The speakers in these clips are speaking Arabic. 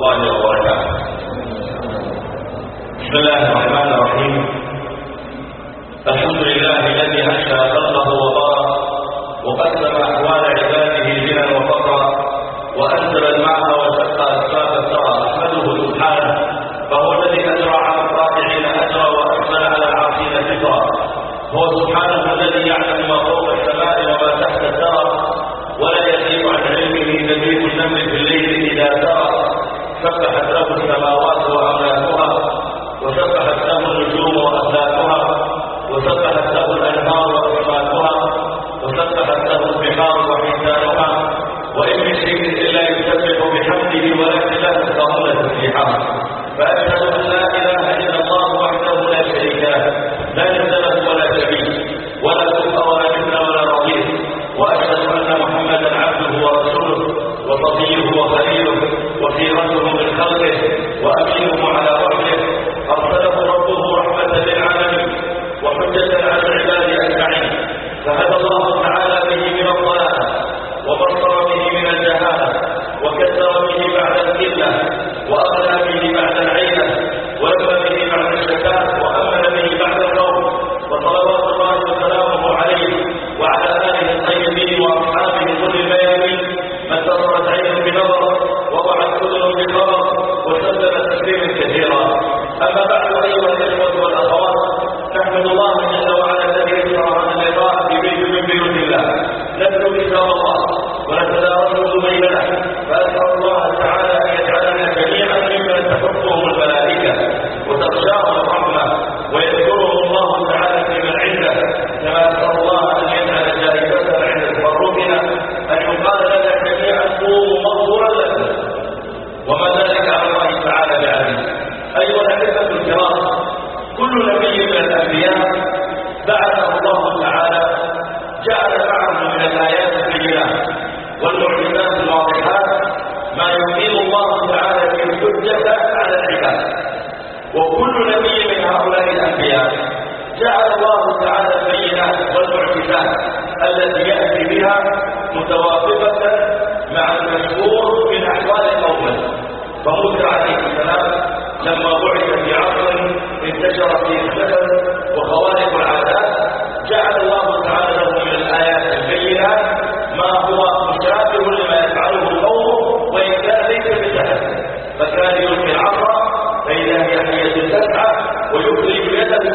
الله وبركاته. بسم الله الرحمن الرحيم. الحمد لله الذي أنشأ خلقه وبارك وقسم أحوال عباده غنى وفقرا وأنزل الماء وشق أسباب الثرى. أحمده سبحانه فهو الذي أجرى على الطائعين أجرا وأكمل على العاصين ذكرا. هو سبحانه الذي يعلم ما فوق السماء وما تحت الثرى ولا يزيد عن علمه دبيب النمل في الليل إذا سرى سبحت له السماوات وأملاكها وسبحت له النجوم وسبحت له الأنهار وسبحت له البحار وإن من شيء إلا يسبح بحمده ولكن لا فأشهد أن لا إله إلا الله وحده لا شريك له لا ند له ولا شبيه ولا كفر ولا مثل ولا نظير. وأشهد أن محمدا عبده ورسوله وصفيه وخليله وخيرته من خلقه وأمينه على وحيه أرسله ربه رحمة للعالمين وحجة على العباد أجمعين. فهدى الله تعالى به من الضلالة وبصر به من وكسر به بعد وأغنى به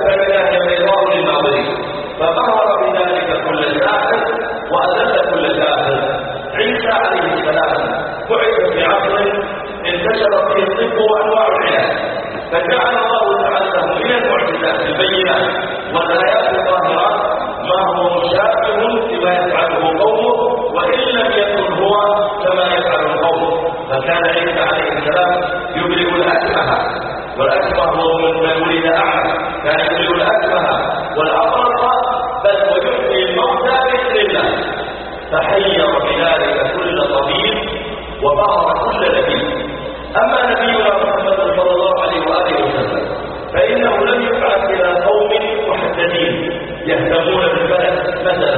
فإذا هي بيضاء للناظرين فظهر بذلك كل ساحر وأذل كل ساحر عيسى عليه السلام بعث في عصر انتشر فيه الطب وأنواع العلاج فجعل الله تعالى من المعجزات البينات والايات الظاهرات ما هو مشابه لما يفعله قومه وإن لم يكن هو كما يفعل القوم فكان عيسى عليه السلام يبرئ الأكمه. والأكمه هو من ولد أعمى. يبرئ الاكمه والابرص بل ويحيي الموتى بإذن الله. فحير بذلك كل طبيب وبهر كل نبي. أما نبينا محمد صلى الله عليه وآله وسلم فإنه لم يبعث إلى قوم محددين يهتمون بالبلد مثلا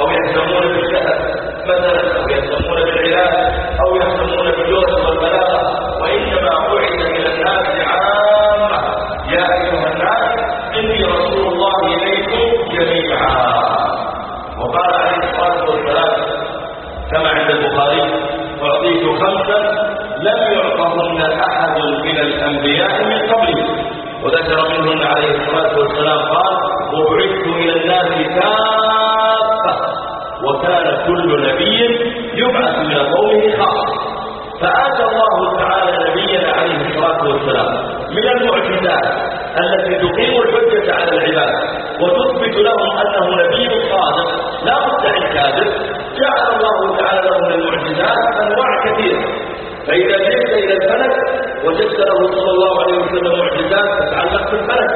أو يهتمون بالشهر مثلا أو يهتمون بالعلاج أو يهتمون باللغة والبلاغة وإنما بعث إلى الناس خمسا لم يعطهن أحد من الأنبياء من قبلي وذكر منهن عليه الصلاة والسلام قال وبعثت إلى الناس كافة وكان كل نبي يبعث إلى قومه خاصة. فآتى الله تعالى نبينا عليه الصلاة والسلام من المعجزات التي تقيم الحجة على العباد وتثبت لهم الله عليه وسلم معجزات تتعلق بالفلك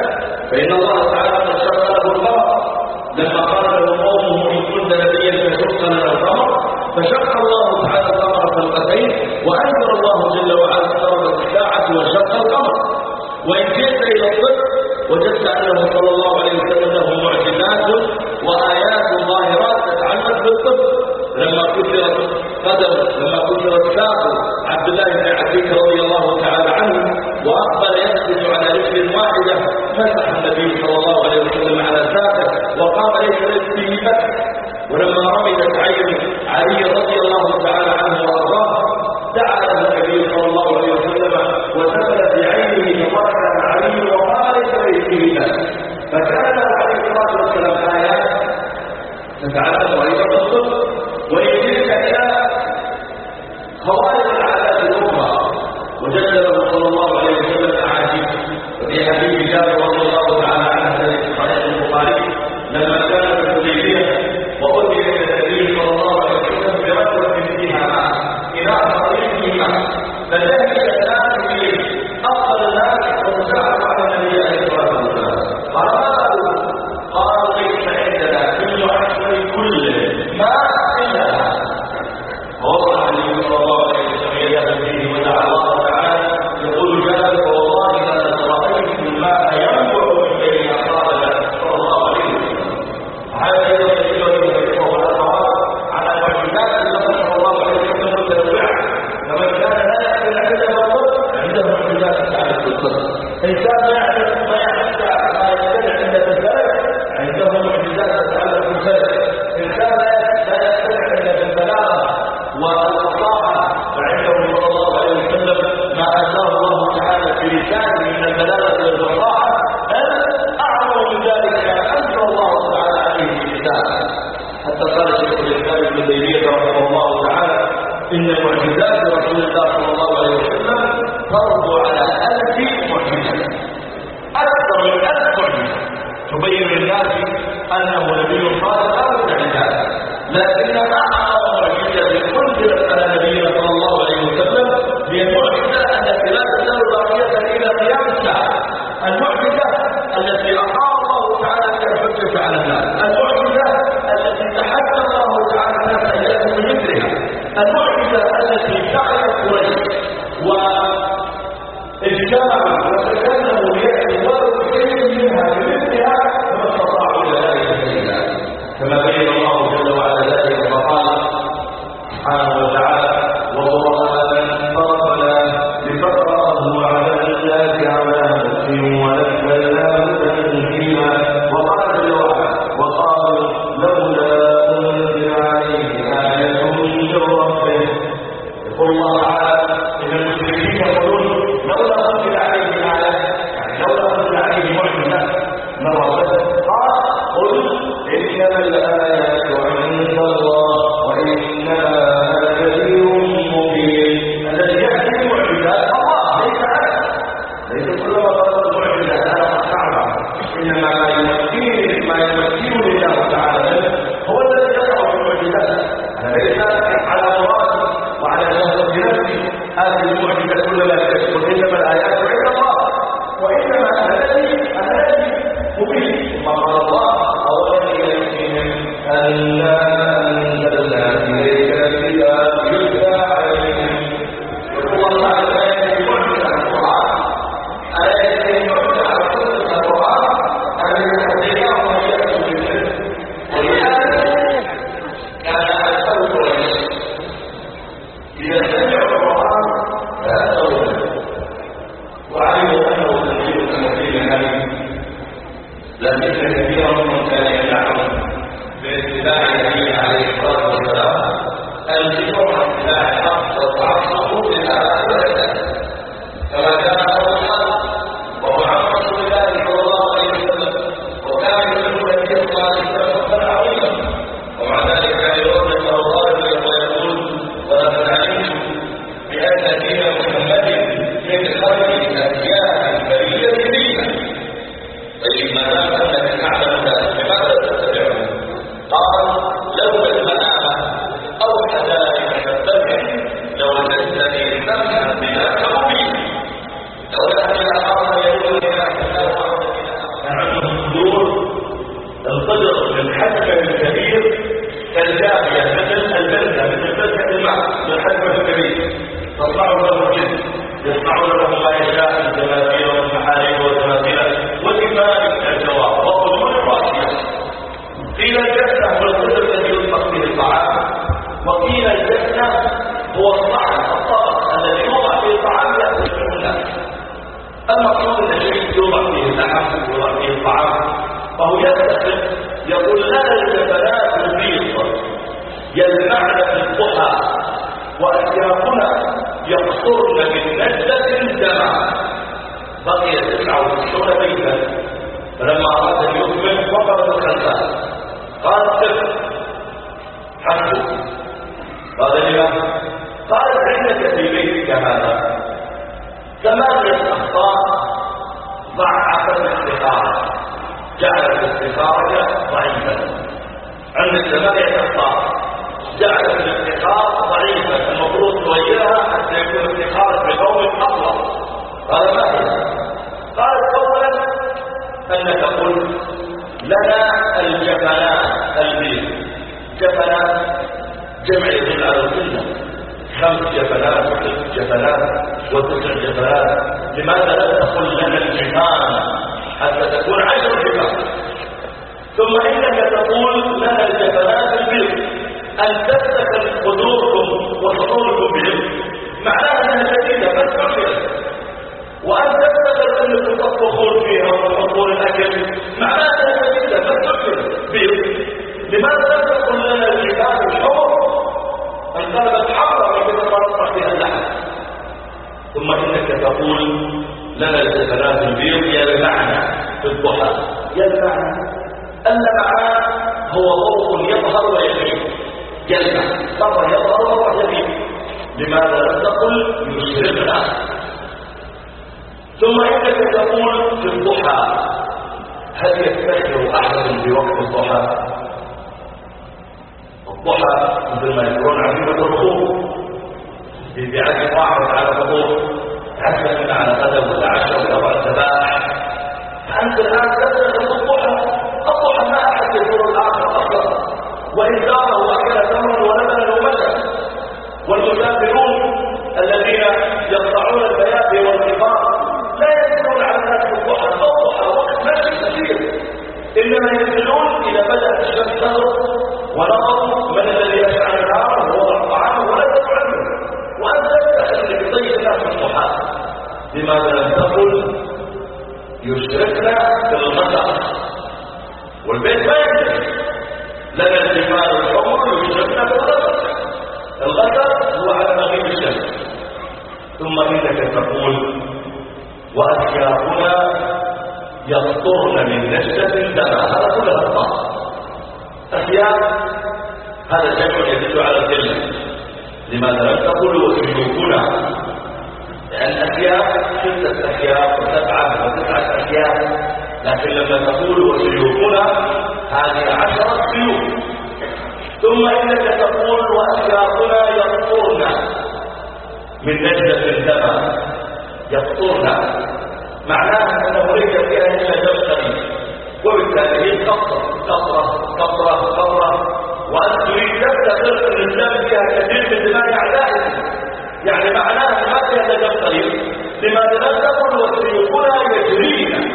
فإن الله تعالى قد شرع له القمر لما قال له قومه إن كنت نبيا فشق لنا القمر فشق الله تعالى القمر خلقتين وأنزل الله جل وعلا اقتربت الساعة وشق القمر وإن جئت إلى الطب وجدت أنه صلى الله عليه وسلم له معجزات وآيات ظاهرات تتعلق بالطب. لما كثرت قدم لما كثرت ساق عبد الله بن عتيك رضي الله وأقبل يسجد على رجل واحدة فتح النبي صلى الله عليه وسلم على ساقه وقام ليس ليس فيه بس ولما رمدت عين علي رضي الله تعالى عنه وأرضاه دعا له النبي صلى الله عليه وسلم وسبل في عينه فقال علي وقال ليس فيه بس فكان عليه الصلاة والسلام آيات. تتعلم أيضا الصدق وقيل الجنة هو الطعام الطبق الذي يوضع فيه الطعام يأكل منه الناس أما قول النبي يوضع فيه اللحم يوضع فيه الطعام فهو يستخدم يقول لنا الجبلات البيض يلمعن في الضحى وأثيابنا يقصرن من نجدة الدمع بقي تسعة وتسعون بيتا فلما أراد أن يكمل وقف الخلفاء قال سر حسبه قال لما قال عندك في بيتك هذا ثمانية أخطاء ضعف الاستخارة. جعلت الاستخارة ضعيفة عندك ثمانية أخطاء جعلت الاستخارة ضعيفة المفروض تغيرها حتى يكون الاستخارة بقوم أقوى. قال ما هي؟ قال أولا أنك قلت لنا الجبلات البيض. جبلات جمع يدل على القلة. خمس جبلات وست جبلات وتسع جبلات. لماذا لا تقل لنا الجبال حتى تكون عشر جبال؟ ثم إنك تقول لنا الجبلات البيض أن تستكن قدوركم وحصولكم بعلم معناها انها جديده بس عشرة وأن تستكن انكم تطبخون فيها وتحطون الأكل. تقول لنا الجبلات البيض يلمعنا في الضحى. يلمعنا اللمعان هو ضوء يظهر ويغيب يلمع مرة يظهر ومرة يغيب لماذا لم تقل يشرقنا ثم إنك تقول في الضحى. هل يستشعر أحد بوقت الضحى؟ الضحى مثل ما يقولون عزيمة الركوب بيعزم واحد على فطور عزم على غدا ولا عشاء ولا بعد سباح الآن تدرس الضحى الضحى ما أحد يزور الآخر أصلا. وإن زاره وأكل تمرا ولبنا ومشى والمسافرون الذين يقطعون البيات والقطار لا ينزلون على الناس في الضحى وقت مشي كثير. إنما ينزلون إذا بدأت الشمس تغرب ونظروا لماذا لم تقل يشركنا في الغدر والبيت ما يجري. لنا الجمال الحمر يشركنا في الغدر الغدر هو على مغيب الشمس. ثم إنك تقول وأثيابنا يقطرن من نشة دما هذا كلها الطاقة أثياب هذا جمع يدل على القلة لماذا لم تقل وسيوفنا أثياب ستة أثياب وسبعة وتسعة أثياب لكن لما تقول وسيوفنا هذه عشرة سيوف ثم إنك تقول وأثيابنا يقطرن. من نجدة دما يقطرن. معناها أنه ليس فيها إلا دم وبالتالي هي قطرة قطرة قطرة قطرة. وأن تريد أن الدم فيها كثير من دماء أعدائك. يعني معناها لماذا يتجطرين لماذا لم تقل وسيوفنا يجرين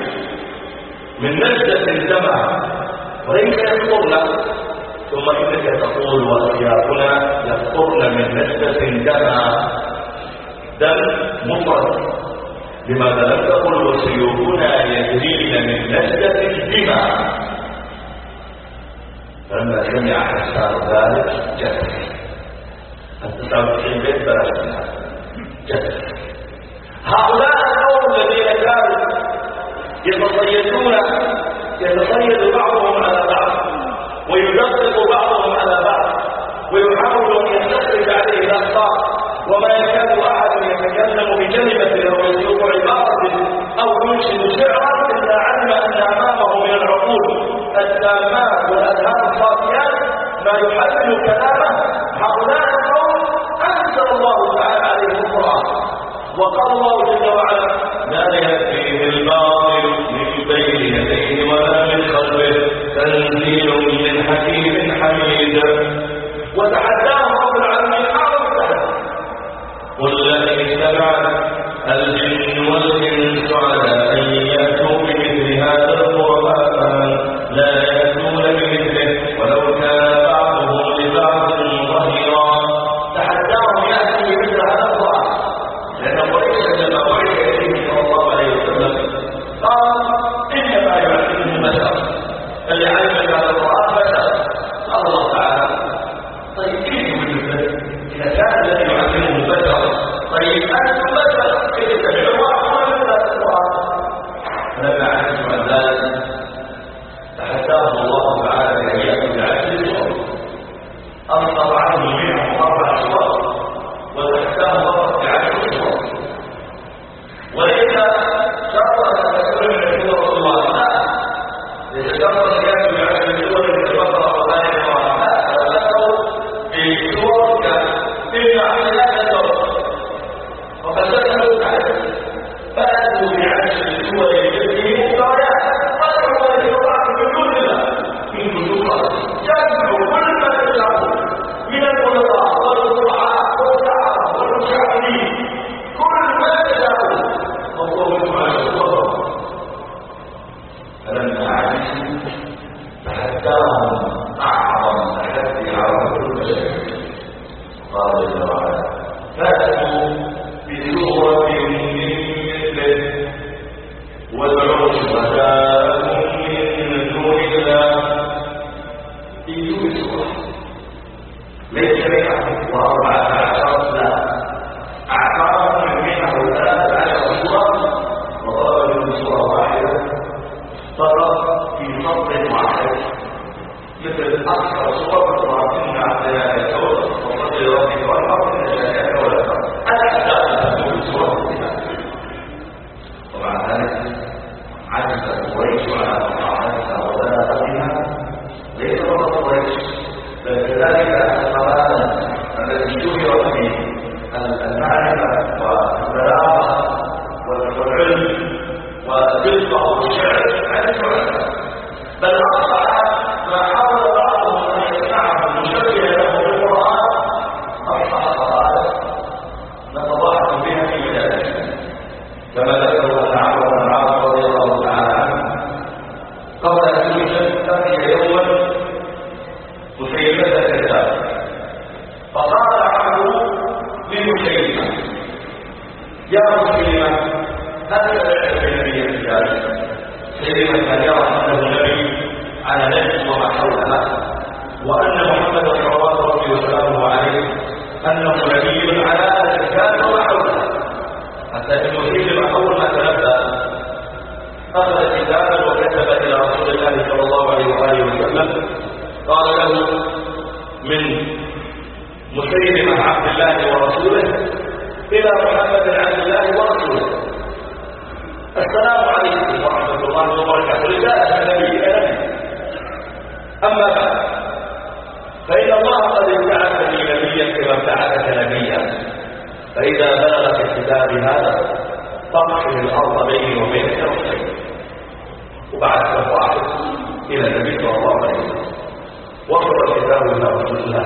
من نجدة الدمع وإن كان ثم إنك تقول وسياقنا يخطرن من نجدة الدمع دم مفرد. لماذا لم تقل وسيوفنا يجرين من نجدة الدمع فلما سمع حسان ذلك جثه 99 بيت بلاش هؤلاء القوم الذين كانوا يتصيدون يتصيد بعضهم على بعض ويدقق بعضهم وقال الله جل وعلا لا يأتيه الباطل من بين يديه ولا من خلفه تنزيل من حكيم حميد. وتحداهم رب العالمين التحدي قل لئن اجتمعت الجن والإنس على أن يأتوا بمثل هذا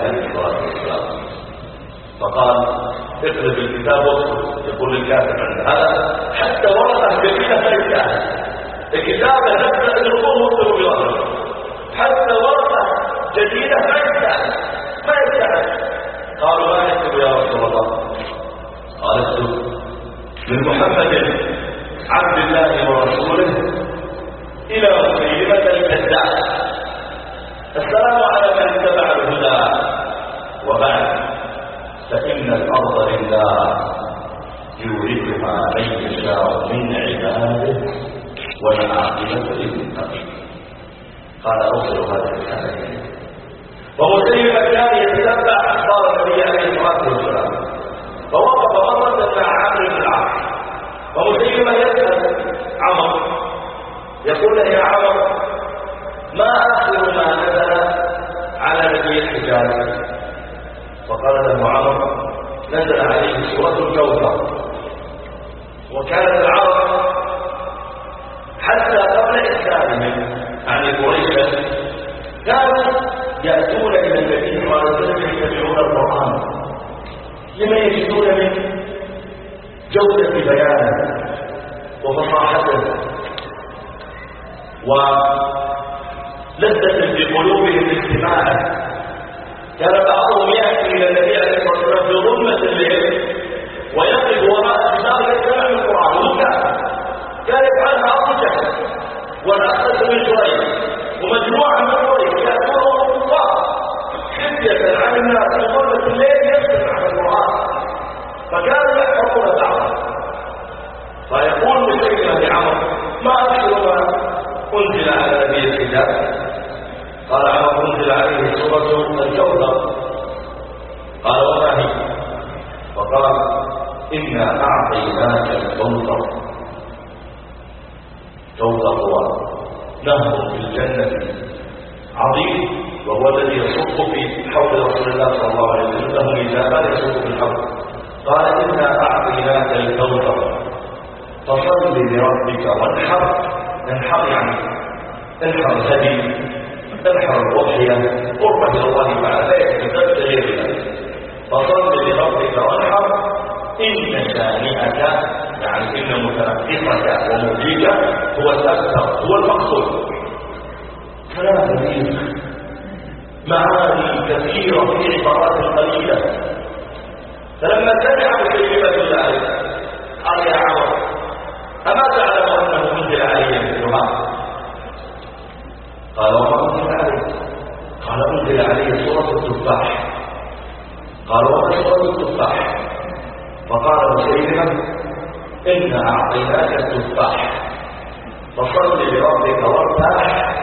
عليه الصلاة والسلام فقال اقلب الكتاب واكتب يقول للكاتب عند هذا حتى ورقة ما يستاهل الكتاب نفسه الرقوم واكتبوا بظهره حتى ورقة جديدة ما يستاهل ما قالوا ما نكتب يا رسول الله. قال اكتب من محمد عبد الله ورسوله إلى مسيلمة الكذاب السلام على من اتبع الهدى. وبعد فإن الأرض لله يورثها من يشاء من عباده والعاقبة للمتقين. قال أوصل هذا الكلام. ومسيلمة كان يتتبع أخبار النبي عليه الصلاة والسلام. فوقف مرة مع عمرو بن العاص. ومسيلمة يسأل عمر. يقول يا عمر ما آخر ما نزل على نبي الحجاز فقال له عمر نزل عليه سورة الكوثر. وكانت العرب حتى قبل إسلامهم يعني قريش كانوا يأتون إلى النبي صلى الله عليه وسلم يتبعون القرآن. لما يجدون من جودة بيانه وفصاحته ولذة في قلوبهم استماعه كان بعضهم يأتي إلى النبي عليه الصلاة والسلام في ظلمة الليل ويقف وراء النار يستمع القرآن. وكان كان يفعلها أبو جهل والأخذ من جريج ومجموعة من قريش يأتون الكفار. خفية عن الناس. في ظلمة الليل يستمع القرآن. فكانوا يحفظون بعضا فيقول مسيلمة لعمر ما أدري ما أنزل على نبي الكتاب؟ قال عمر أنزل عليه سورة الكوثر قال وما هي فقال إنا أعطيناك الكوثر كوثر هو نهر في الجنة. عظيم وهو الذي يصب في حوض رسول الله صلى الله عليه وسلم له ميزان يصب في الحوض قال إنا أعطيناك الكوثر فصل لربك وانحر. انحر يعني انحر الهدي انحر الأضحية قربة الله تعالى لا يتكتب غيرها فصل لربك وانحر إن شانئك يعني إن متنقصك ومبليك هو الأكثر هو المقصود. كلام جميل. معاني كثيرة في عبارات قليلة. فلما سمع مسيلمة ذلك قال يا عمر أما تعلم أنه أنزل علي مثلها قال وما أنزل علي قال أنزل علي سورة التفاح قال وما سورة التفاح فقال مسيلمة إنا أعطيناك التفاح فصل لربك وارتاح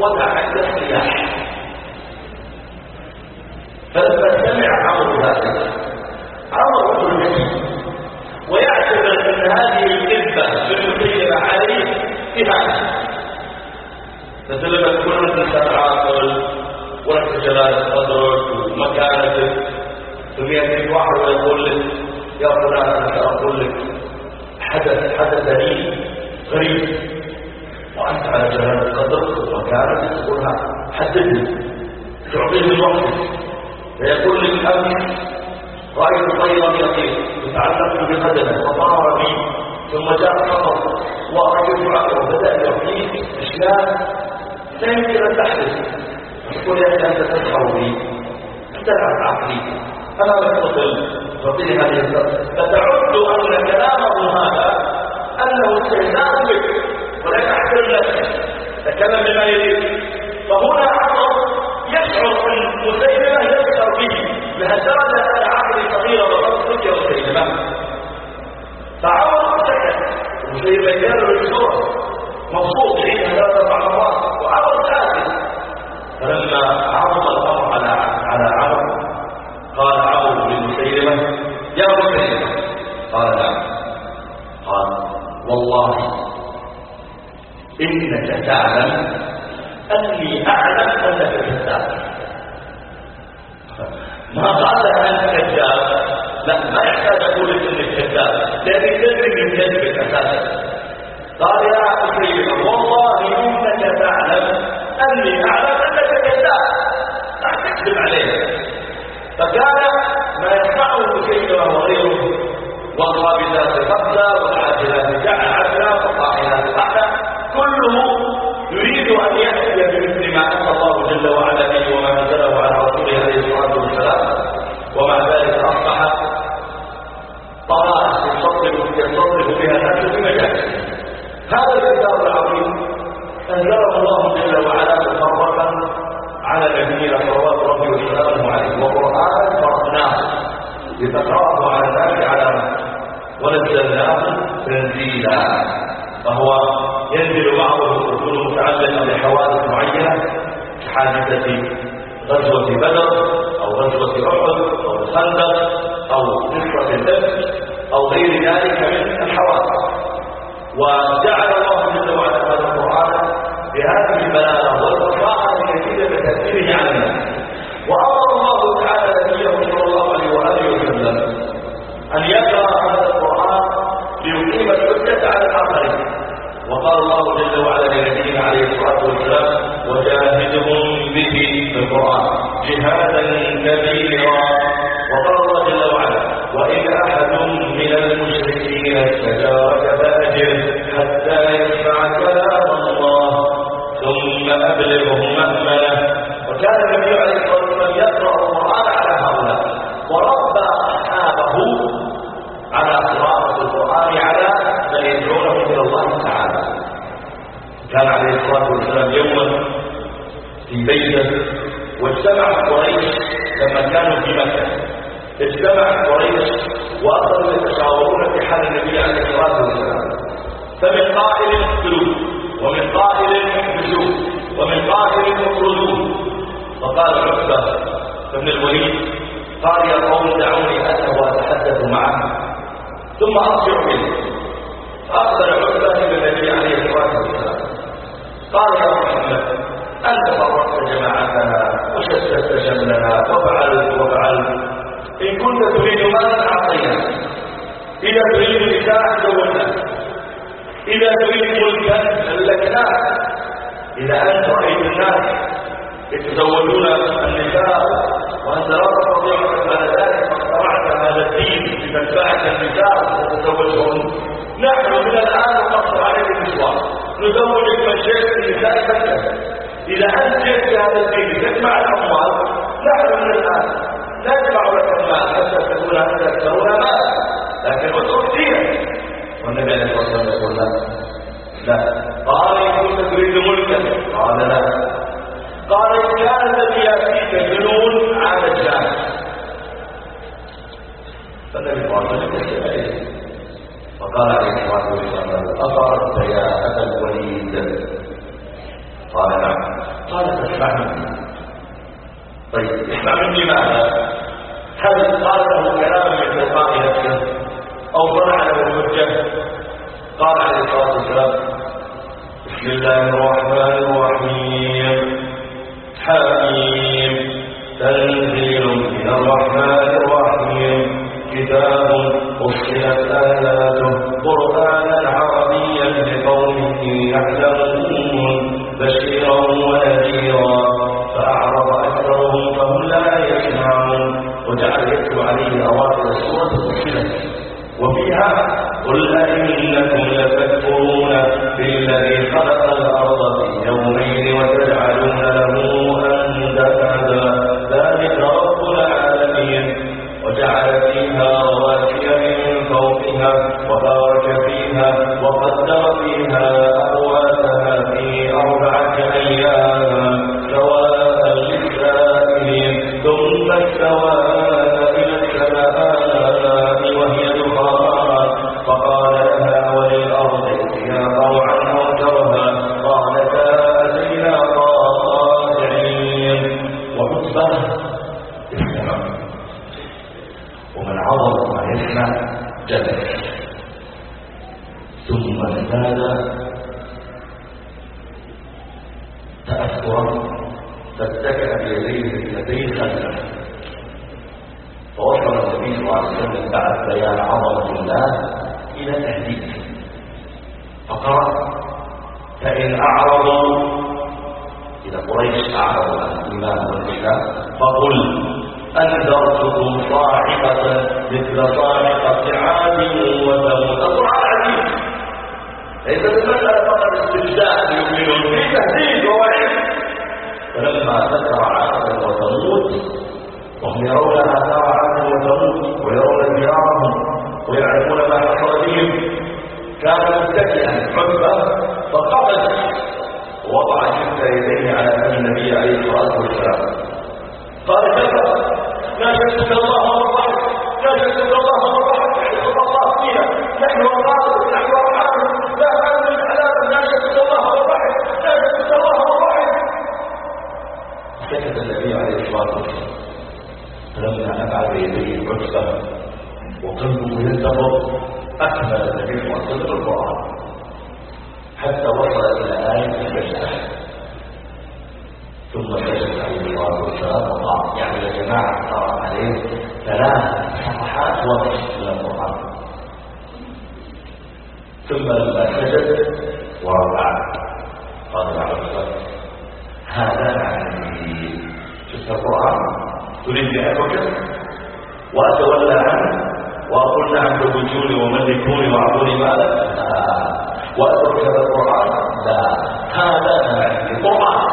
ودع السلاح فلما سمع عمرو ذلك عمر رجل ذكي ويعتبر ان هذه الكذبه بالمسيبه عليه اهانه مثل لما تكون انت عاقل ولك جلال قدرك ومكانتك ثم ياتيك واحد ويقول لك يا فلان أنا ساقول لك حدث حدث لي غريب وانت على جلال قدرك ومكانتك تقولها حدثني تعطيه من وقتك فيقول لك امس رأيت طيرا يطير فتعلقت بقدمه فطار بي ثم جاء الخطر ورجل وبدأ يعطيه أشياء لا يمكن أن تحدث يقول يا أخي أنت تسخر بي تلعب عقلي أنا لم أطل تعطيني هذه فتعد أن كلامه هذا أنه استهزاء بك ولا يحترم نفسه تكلم بما يريد فهنا عمر يشعر أن مسيلمة يسخر به لهالدرجة أن عقلي صغيرة وقد ذكر مسيلمة فعمر سكت مسيلمة يكرر الصورة مبسوط حين ثلاث مرات وعمر ساكت فلما عرض الأمر على على عمر قال عمر لمسيلمه يا مسيلمه قال نعم. قال والله إنك تعلم أني أعلم أنك كذاب. ما قال انت كذاب. لا ما يحتاج أقول إنك كذاب. لأنك تدري من كذبك أساسا. قال يا مسيلمه والله إنك تعلم أني أعلم أنك كذاب. لا تكذب عليه. فكان ما يسمعه مسيلمه وغيره والرابطات قبلا والعاجلات عجلا والطاحنات بعدا كله يريد أن يأتي بمثل ما انزل الله جل وعلا به وما انزله على رسوله عليه الصلاه والسلام ومع ذلك اصبح طرائق يصرف بها الناس في مجالسهم هذا الكتاب العظيم أنزله الله جل وعلا مفرقا على نبينا صلوات ربي وسلامه عليه. وقرانا فرقناه لتقرأه على الناس على ونزلناه تنزيلا. فهو ينزل بعضه فاقبل عتبه إلى النبي عليه الصلاة والسلام. قال يا محمد انت فرقت جماعتنا وشتت شملنا وفعلت وفعلت. إن كنت تريد مالا أعطينا. إذا تريد نساء زوجنا إذا تريد ملكا ملكناه إذا أنت رأيت الناس يتزوجون النساء وأنت لا تستطيع بعد ذلك فاقترعت هذا الدين. بمتبعك النساء وتتزوجهن نحن من الآن نقصر عليك النسوان نزوجك شئت النساء فتنة إذا أنت جئت هذا الدين تجمع الأموال نحن من الآن ندفع لك المال حتى تكون أنت اكثرون مالا لكن دينك والنبي عليه الصلاة والسلام يقول لا. لا. قال إن كنت تريد ملكا. قال لا. قال إن كان الذي ياتيك جنون على الجاه فالنبي صلى الله عليه فقال عليه الصلاة والسلام اقررت يا ابا الوليد. قال نعم. قال فاسمع مني. طيب اسمع مني ماذا؟ هل قال له كلاما من تلقاء نفسه أو صنع له الحجة. قال عليه الصلاة والسلام بسم الله الرحمن الرحيم حميم تنزيل من الرحمن الرحيم. كتاب أصلت آياته. قرآنا عربيا لقوم يعلمون بشيرا ونذيرا. فأعرض أكثرهم فهم لا يسمعون. وجعلت عليه أواخر سورة أصلت وفيها قل أئنكم لتكفرون بالذي خلق الأرض الله بعد أيام إذا قريش أعرضوا عن الإيمان والإسلام فقل أنذرتكم صاعقة مثل صاعقة عاد وثمود. عجيب ليس المسألة فقط استجداء يؤمنون في تهديد ووعيد. فلما ذكر عاد وثمود وهم يرون آثار عاد وثمود ويرون ديارهم ويعرفون ما حصل بهم كان متكئا حبا فقبل ووضع كفت يديه على فم النبي عليه الصلاة والسلام. قال كفى لا شك الله والله لا شك الله والله يحب الله فينا. نحن القادر نحن الحاكم لا حول من عذاب لا شك الله والله لا شك الله والله سكت النبي عليه الصلاة والسلام. فلما أبعد يديه عتبه وقلبه ينتظر أكمل النبي صلى الله عليه وسلم. القران حتى وصل إلى آية السجدة ثم سجد عليه الصلاة والسلام وقام يعني يا جماعة صار عليه ثلاث صفحات وصف من القرآن. ثم لما سجد ورفع قال العبد هذا عندي شفت القرآن؟ تريد بأبوك وأتولى عنه وأقول نعم بوجوني وملكوني وأعطوني مالا وأترك هذا القرآن لا هذا ما القرآن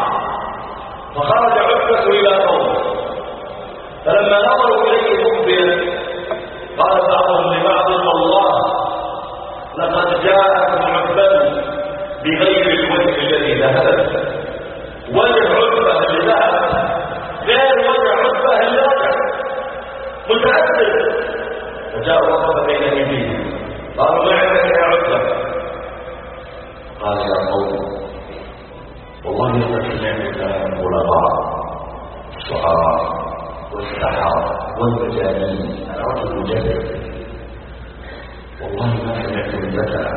فخرج عتبة إلى قومه فلما نظروا إليه مقبلا قال بعضهم لبعض الله لقد جاءكم عتبة بغير الوجه الذي ذهبت وجه عتبة اللي ذهب غير وجه عتبة اللي رجع متأثر فجاء وقف بين يديه قالوا ما عندك يا عتبة قال يا قوم والله لقد سمعت كلام البلغاء الشعراء والسحرة والمجانين الرجل المجدد والله ما مثلا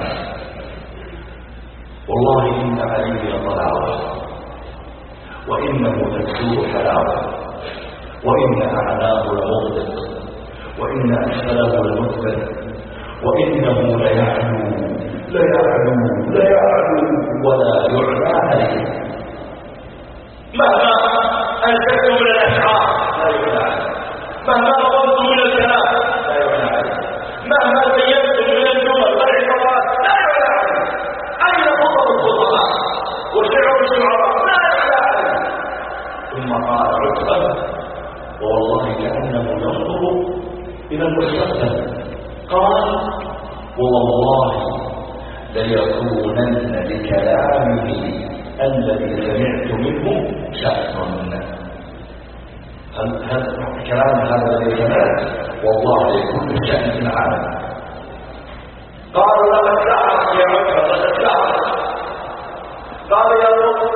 والله إن عليه لطلاوة وإنه تكسور حلاوة. وإن أعلاه لمغدق وإن أسفله لمثبت وإنه ليعلو. لا يعلو لا يعلو ولا يعلى عليه. مهما أنشأتم من الأشعار لا يعلى عليه مهما نظمتم من الكلام لا يعلى عليه مهما زينتم من الجمل والعبارات لا يعلى عليه أين خطب الخطباء وشعر الشعراء لا يعلى عليه ثم قال عتبة والله كأنه ينظر إلى المستقبل قال والله ليكونن بكلامه الذي سمعت منه شأن هل كلام هذا الذي سمعت؟ والله يكون شأن العالم قالوا لقد تعرف يا عمر لقد تعرف قال يا رب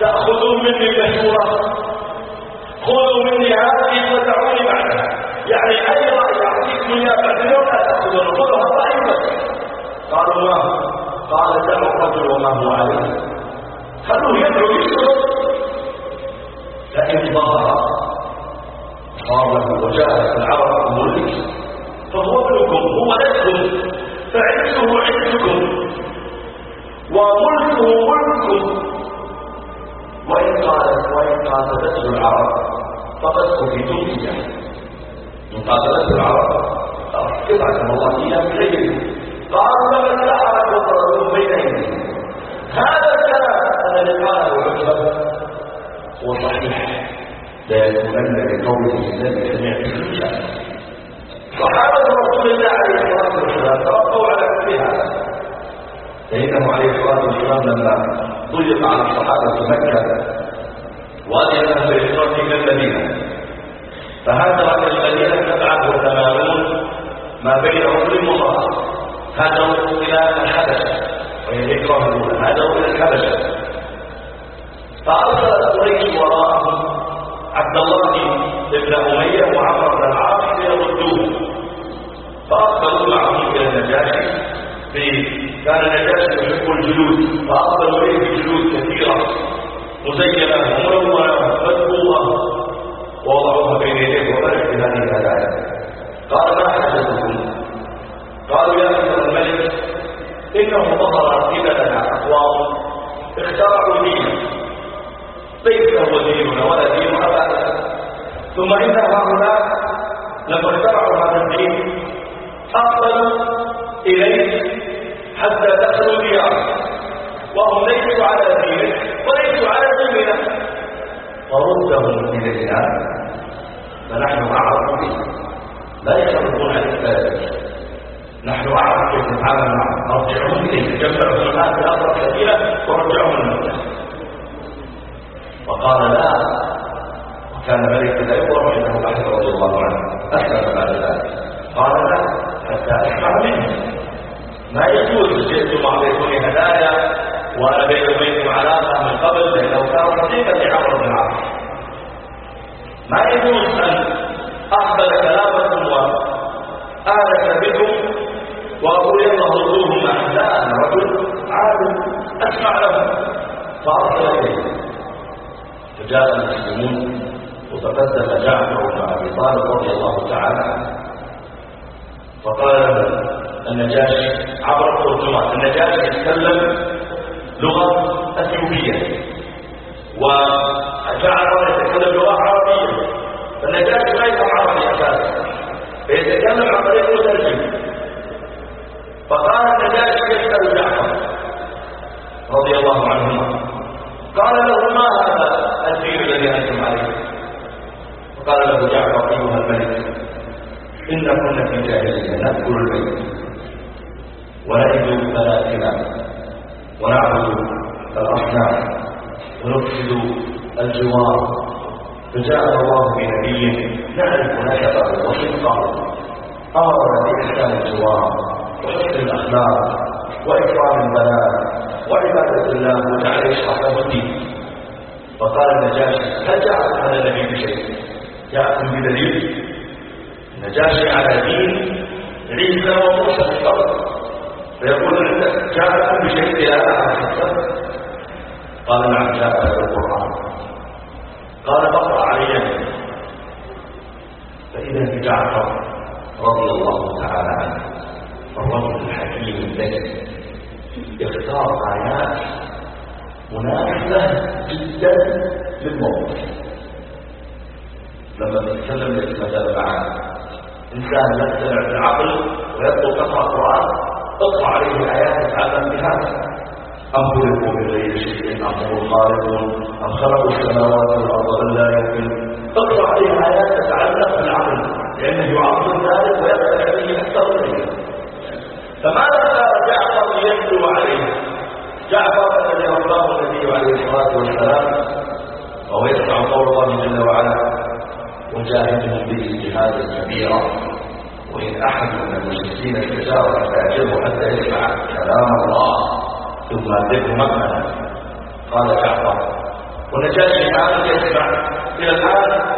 تأخذون مني المشورة خذوا مني هذه ودعوني بعدها. يعني أي رأي يعطيكم يا بعد اليوم لا تأخذون خذوا الرأي بس. قالوا ما قال دعوا الرجل وما هو عليه. خلوه يدعو يسر فإن ظهر صار وجاءت العرب ملك فهو ابنكم هو لكم فعزه عزكم وملكه ملككم. وإن قالت وإن قاتلته العرب فقد إياه إن قاتلته العرب. قطعة الله إياه بغيره قالوا لما السحرة وضربوا بين ايديهم هذا الكلام الذي قاله عتبة هو صحيح. لا يكونن بقوله الذي سمعت به صحابة رسول الله عليه الصلاة والسلام توقوا على كل هذا. فإنه عليه الصلاة والسلام لما ضيق على الصحابة في مكة بالهجرة إلى المدينة. فهاجر إلى المدينة سبعة وثمانون ما بين رجل ومرأة. هاجروا إلى الحبشة. وهي الهجرة الأولى. هاجروا إلى الحبشة. فأرسل قريش وراءهم عبد الله بن أمية وعمر بن العاص ليردوه. فأرسلوا معهم إلى النجاشي. كان النجاشي يحب الجلود. فأقبلوا إليه جلود كثيرة. مزينة وملونة مدبوغة ووضعوها بين يديه وفرح بهذه الهدايا قال ما حاجتكم؟ قالوا يا أيها الملك إنه ظهر قبلنا أقوام اخترعوا دينا. ليس هو ديننا ولا دين أبدا. ثم إن هؤلاء لما اخترعوا هذا الدين أقبلوا إليه حتى دخلوا ديارا وهم ليسوا على دينه وليسوا على ديننا فردهم إلينا فنحن أعرف به لا يخرجون عن الثالث نحن أعرف كيف نتعامل معهم نرجعهم إليه. جمعهم الآن بأقرب سبيلة ورجعهم المسجد فقال لا وكان ملك لا يقر انه بحر رضي الله عنه. اسلم بعد ذلك. قال لا حتى اسمع منه. ما يجوز جئتم اعطيتوني هدايا وأنا بيني وبينكم علاقه من قبل لأنه كان صديقا لعمر بن العاص. ما يجوز أن أقبل كلامكم وآلف بكم وأقول يلا ردوهم لا أنا رجل عادل أسمع له. فأرسل إليه. فجاء المسلمون وتقدم جعفر بن أبي طالب رضي الله تعالى عنه. فقال له النجاشي عبر الترجمان النجاشي يتكلم لغه اثيوبيه وجعفر يتكلم لغة عربية. فالنجاشي ما يفهم عربي أساسا. فيتكلم عن طريق مترجم. فقال النجاشي يسأل جعفر؟ رضي الله عنهما. قال له ما هذا الدين الذي أنتم عليه؟ فقال له جعفر أيها الملك إن كنا في جاهلية نأكل البيت. ونجد بناتنا ونعبد الاصنام ونفسد الجوار. فجاء الله بنبي نعرف نسبه وصدقه امرنا بإحسان الجوار وحسن الأخلاق وإكرام البنات وعبادة الله وجعل يشرح له الدين. فقال النجاشي هل جاء هذا النبي بشيء؟ جاءكم بدليل. النجاشي على دين عيسى وموسى في الأرض فيقول جاءكم بشيء يا أهل قال نعم جاء القرآن. قال فقرا علي. فإذا بجعفر رضي الله تعالى عنه الرجل الحكيم الذكي اختار آيات مناسبة جدا للموقف لما نتكلم نتكلم مع إنسان يقتنع بالعقل ويطلب تقرأ القرآن اقرأ عليه آيات تتعلم بها أم خلقوا من غير شيء أم هم الخالقون؟ أم خلقوا السماوات والأرض بل لا يمكن اقرأ عليه آيات تتعلق بالعقل لأنه يعظم ذلك ويقتنع به منه فماذا قال جعفر يتلو عليه؟ جعفر الذي رباه النبي عليه الصلاة والسلام وهو يسمع قول الله جل وعلا وجاهدهم به جهادا كبيرا وإن أحد من المشركين استجارك فاجره حتى يسمع كلام الله ثم ادره مأمنا قال جعفر والنجاشي الآن يسمع إلى الآن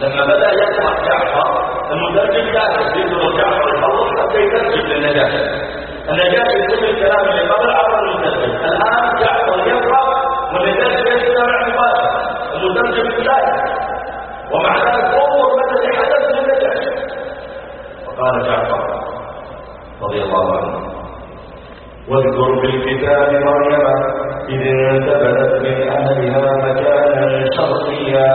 لما بدأ يقرا جعفر المترجم جاهز ينظر جعفر يخلص حتى يترجم للنجاشي. النجاشي يتم الكلام اللي قبل عبر المترجم. الآن جعفر يقرأ والنجاشي يستمع مباشره المترجم جاهز ومع ذلك انظر ماذا اللي حدث للنجاشي وقال جعفر رضي الله عنه الكتاب مريم إذ انتبذت من أهلها مكانا شرقيا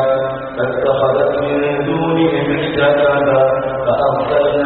فاتخذت من دونهم حجابا فأرسلنا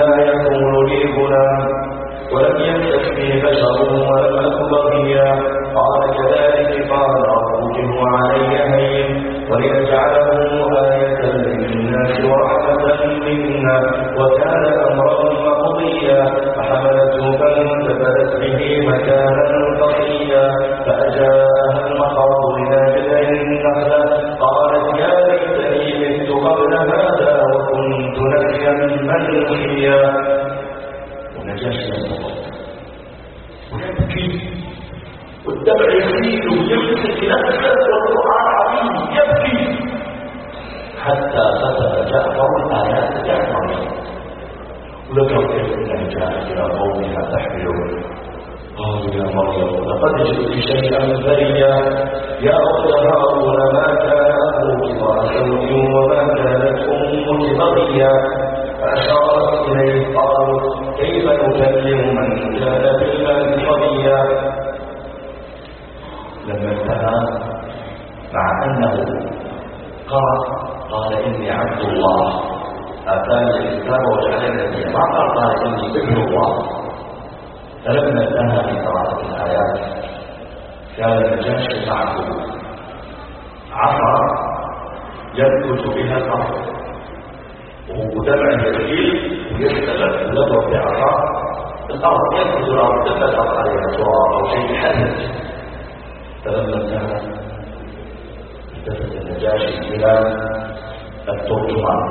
قالت كان النجاشي معه عصا ينكت بها الأرض. وهو دمع يسيل ويستمر ويضرب بعصا الأرض ينكت الأرض تفتح عليها تراب أو شيء حدث. فلما انتهى التفت النجاشي إلى الترجمان.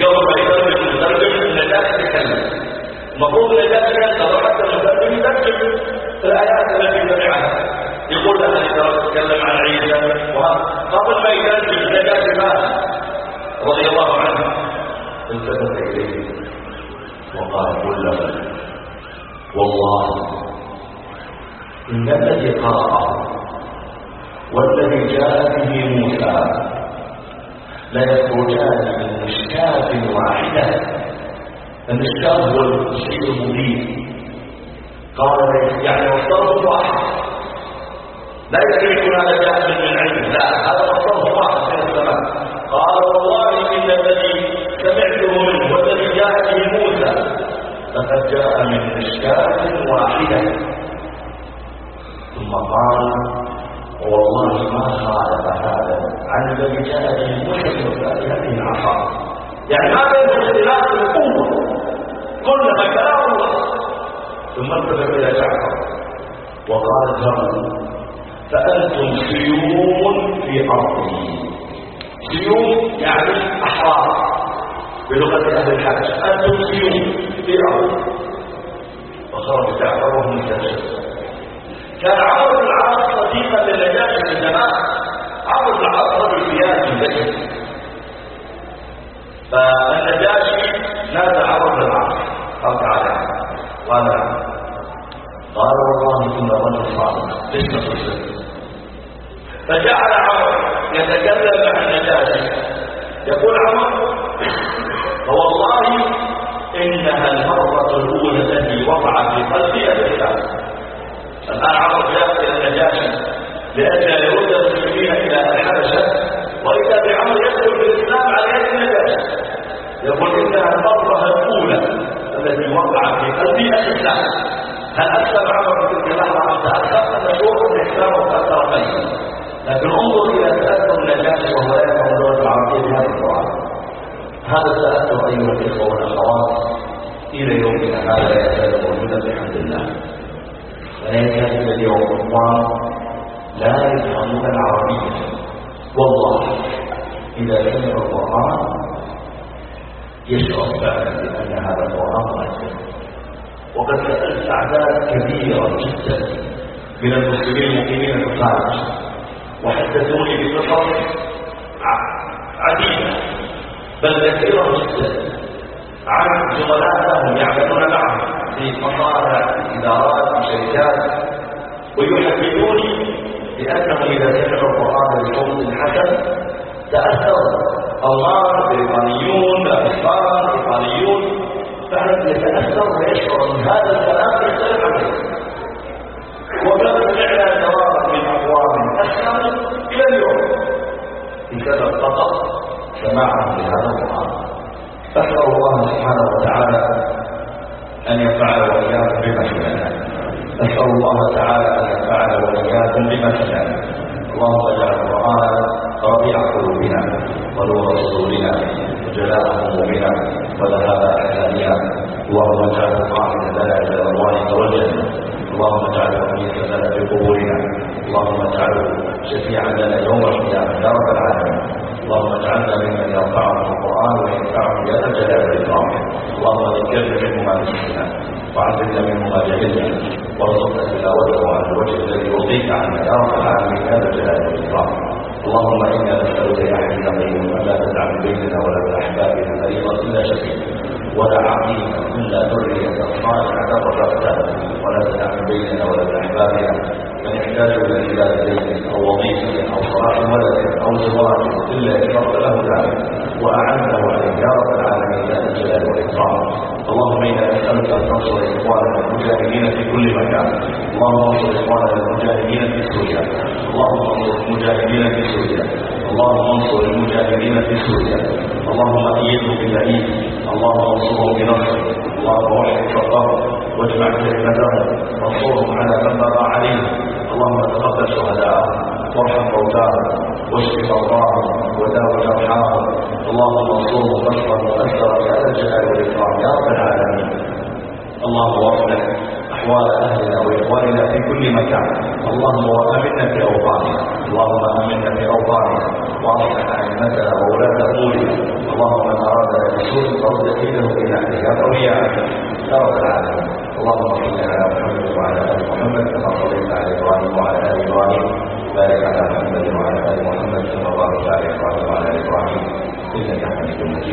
قبل ما يترجم المترجم النجاشي يتكلم المفروض النجاشي ينتظر حتى المترجم يترجم الآيات التي سمعها يقول لها ترى تتكلم عن عيسى قبل ما يترجم النجاشي مات رضي الله عنه. التفت إليه وقال قل له والله إن الذي قرأه والذي جاء به موسى ليخرجان من مشكاة واحدة. المشكاة هو الشيء المبين. قال يعني مصدره واحد لا يدرك هذا جاء من علم لا هذا مصدره واحد من السماء قال والله إن الذي سمعته منه والذي جاء به موسى لقد جاء من مشكاة واحدة. ثم قال والله ما خالف هذا عن الذي جاء به موسى هذه العصا. يعني ما بين اختلاف القوه كلها كلام الله ثم انتبه إلى جعفر وقال ذروا فأنتم سيوم في ارضي سيوم يعني أحرار بلغة أهل الحج أنتم سيوم في ارضي وخرج جعفر وهم مستشرقون كان عمرو بن العاص صديقا للنجاشي من زمان عمرو بن العاص رجل سياسي ذكي فالنجاشي نادى عمرو بن العاص. قال تعالى قال قال والله ان رجل صادق ليس تصدق فجعل عمرو يتكلم مع النجاشي يقول عمرو فوالله إنها المرة الأولى التي وقع في قلبي الاسلام الآن عرض جاء إلى النجاشي لأجل يرد المسلمين إلى الحبشة وإذا بعمر يدخل في الإسلام على يد النجاشي يقول إنها المرة الأولى التي وقع في قلبي الإسلام هل أسلم عمر في تلك اللحظة أم تأثر مشهور الإسلام وتأثر قليلا لكن انظر النجاشي وهو لا يفهم اللغة العربية بهذا القرآن. هذا التأثر أيها الإخوة والأخوات إلى يومنا هذا لا يزال موجودا بحمد الله. ولكن اليوم القرآن لا يفهمون العربية والله إذا سمع القرآن يشعر فعلا بأن هذا القرآن مؤثر. وقد سألت أعداد كبيرة جدا من المسلمين المقيمين في الخارج وحدثوني بقصص عديدة بل كثيرة جدا عن زملاء لهم يعملون معهم في مصانع في إدارات في شركات ويحدثوني بانه إذا سمعوا القرآن بصوت حسن تاثروا ألمان بريطانيون أسبان إيطاليون فعلا يتأثر ويشعر هذا الكلام؟ يختلف عنه وقد سمعنا جوابا من أقوام أسلم اليوم بسبب فقط سماعهم لهذا القرآن. أسأل الله سبحانه وتعالى أن يفعل وإياكم بما سمعنا أسأل الله تعالى أن يفعل وإياكم بما سمعنا اللهم اجعل القرآن ربيع قلوبنا ونور صدورنا وجلاء همومنا وذهاب أحزاننا. اللهم اجعل القرآن لنا إلى رضوانك والجنة. اللهم اجعله حديثا لنا في قبورنا. اللهم اجعله شفيعا لنا يوم القيامة يا رب العالمين. اللهم اجعلنا ممن يرفعه القرآن وينفعه يا ذا الجلال والإكرام. اللهم ذكرنا منه ما نسينا وعلمنا منه ما جهلنا. وارزقنا تلاوته على الوجه الذي يرضيك عنا يا رب العالمين يا ذا الجلال والإكرام. اللهم إنا نسألك يا حي قيوم الا تدع من بيننا ولا من أحبابنا مريضا إلا شفيع ولا عقيما الا ذرية صالحة رزقتها ولا تدع بيننا ولا من يحتاج إلى بيت أو وظيفه أو صلاح ولد أو زواج إلا اخترت له ذلك واعنته عليه. يا رب العالمين يا الجلال والاكرام اللهم إنا نسالك أن تنصر إخواننا المجاهدين في كل مكان. اللهم انصر إخواننا المجاهدين في سوريا. اللهم انصر المجاهدين في سوريا. اللهم انصر المجاهدين في سوريا. اللهم ايدهم باللئيم اللهم انصرهم بنصرك اللهم وحد صفهم واجمع كلمتهم وانصرهم على من بغى عليهم شهداءهم وارحم موتاهم واشف مرضاهم وداوي جرحاهم اللهم انصرهم نصرا مؤثرا ذا الجلال والإكرام. يا رب العالمين. اللهم اصلح أحوال أهلنا وإخواننا في كل مكان. اللهم وأمنا في أوطاننا. اللهم أمنا في أوطاننا. واصلح أئمتنا وولاة أمورنا. اللهم من ارادنا بسوء فرد كيده إلى يا قوي يا رب العالمين. وعلى ال ابراهيم بارك على محمد وعلى ال محمد كما باركت على ابراهيم وعلى ال ابراهيم انك حميد مجيد